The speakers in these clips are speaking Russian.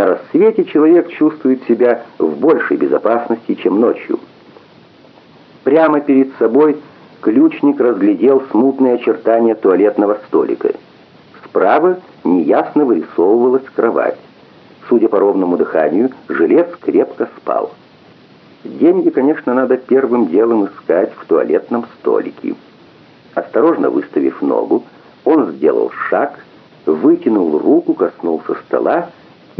На рассвете человек чувствует себя в большей безопасности, чем ночью. Прямо перед собой ключник разглядел смутные очертания туалетного столика. Справа неясно вырисовывалась кровать. Судя по ровному дыханию, жилец крепко спал. Деньги, конечно, надо первым делом искать в туалетном столике. Осторожно выставив ногу, он сделал шаг, вытянул руку, коснулся стола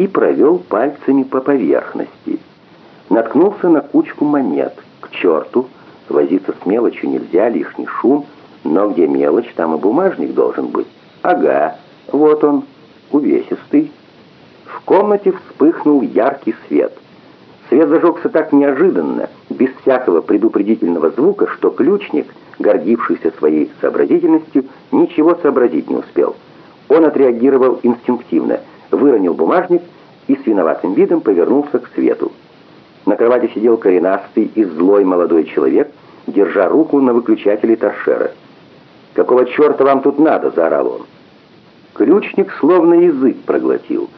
и провел пальцами по поверхности. Наткнулся на кучку монет. К черту! Возиться с мелочью нельзя, лишний шум, но где мелочь, там и бумажник должен быть. Ага, вот он, увесистый. В комнате вспыхнул яркий свет. Свет зажегся так неожиданно, без всякого предупредительного звука, что ключник, гордившийся своей сообразительностью, ничего сообразить не успел. Он отреагировал инстинктивно, выронил бумажник и с виноватым видом повернулся к свету. На кровати сидел коренастый и злой молодой человек, держа руку на выключателе торшера. «Какого черта вам тут надо?» — заорал он. Ключник словно язык проглотил.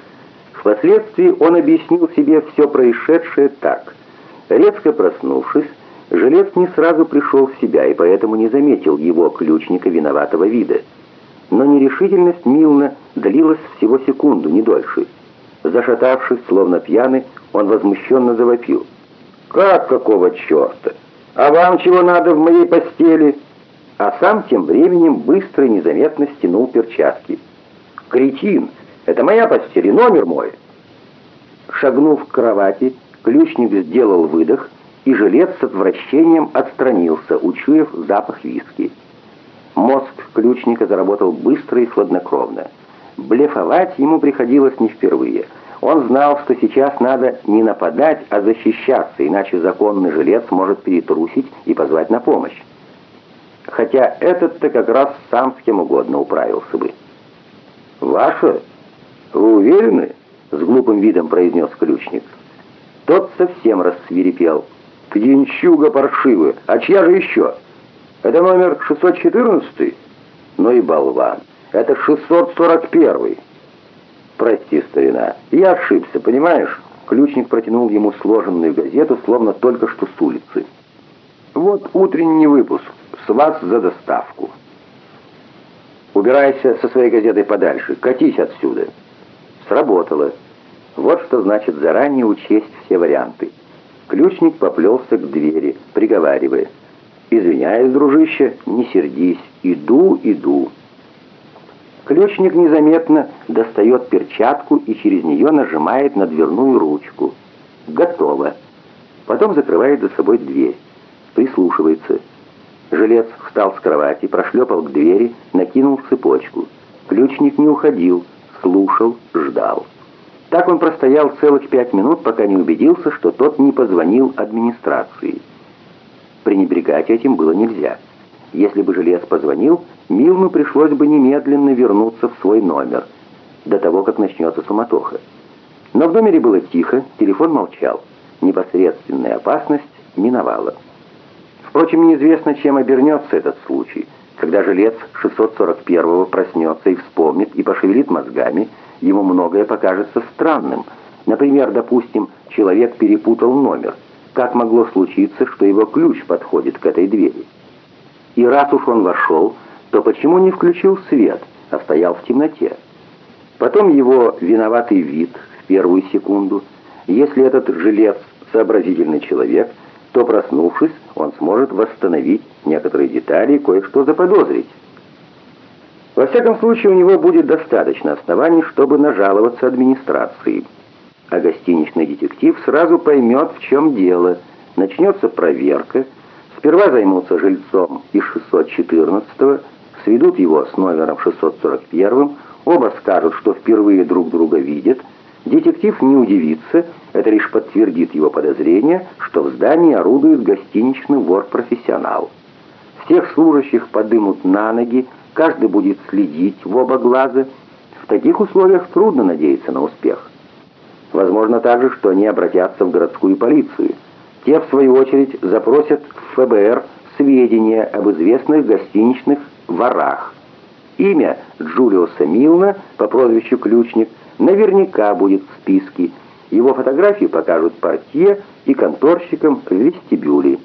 Впоследствии он объяснил себе все происшедшее так. Резко проснувшись, жилец не сразу пришел в себя и поэтому не заметил его, ключника, виноватого вида. Но нерешительность Милна длилась всего секунду, не дольше. Зашатавшись, словно пьяный, он возмущенно завопил. «Как какого черта? А вам чего надо в моей постели?» А сам тем временем быстро и незаметно стянул перчатки. «Кретин! Это моя постель и номер мой!» Шагнув к кровати, ключник сделал выдох, и жилец с отвращением отстранился, учуяв запах виски. Мозг ключника заработал быстро и хладнокровно. Блефовать ему приходилось не впервые. Он знал, что сейчас надо не нападать, а защищаться, иначе законный жилец может перетрусить и позвать на помощь. Хотя этот-то как раз сам с кем угодно управился бы. «Ваше? Вы уверены?» — с глупым видом произнес ключник. Тот совсем рассвирепел. «Пьянчуга паршивый! А чья же еще? Это номер 614 «Ну и болван! Это 641-й!» «Прости, старина, я ошибся, понимаешь?» Ключник протянул ему сложенную газету, словно только что с улицы. «Вот утренний выпуск. С вас за доставку». «Убирайся со своей газетой подальше. Катись отсюда». Сработало. Вот что значит заранее учесть все варианты. Ключник поплелся к двери, приговаривая. «Извиняюсь, дружище, не сердись. Иду, иду». Ключник незаметно достает перчатку и через нее нажимает на дверную ручку. Готово. Потом закрывает за собой дверь. Прислушивается. Жилец встал с кровати, прошлепал к двери, накинул цепочку. Ключник не уходил, слушал, ждал. Так он простоял целых пять минут, пока не убедился, что тот не позвонил администрации. Пренебрегать этим было нельзя. Если бы Желез позвонил, Милну пришлось бы немедленно вернуться в свой номер, до того, как начнется суматоха. Но в номере было тихо, телефон молчал. Непосредственная опасность миновала. Впрочем, неизвестно, чем обернется этот случай. Когда жилец 641-го проснется и вспомнит, и пошевелит мозгами, ему многое покажется странным. Например, допустим, человек перепутал номер. Как могло случиться, что его ключ подходит к этой двери? И раз уж он вошел, то почему не включил свет, а стоял в темноте? Потом его виноватый вид в первую секунду. Если этот жилец сообразительный человек, то, проснувшись, он сможет восстановить некоторые детали и кое-что заподозрить. Во всяком случае, у него будет достаточно оснований, чтобы нажаловаться администрации. А гостиничный детектив сразу поймет, в чем дело. Начнется проверка, Сперва займутся жильцом из 614-го, сведут его с номером 641-м, оба скажут, что впервые друг друга видят. Детектив не удивится, это лишь подтвердит его подозрение, что в здании орудует гостиничный вор-профессионал. Всех служащих подымут на ноги, каждый будет следить в оба глаза. В таких условиях трудно надеяться на успех. Возможно также, что они обратятся в городскую полицию – те, в свою очередь, запросят в ФБР сведения об известных гостиничных ворах. Имя Джулиуса Милна по прозвищу Ключник наверняка будет в списке. Его фотографии покажут портье и конторщикам в вестибюле.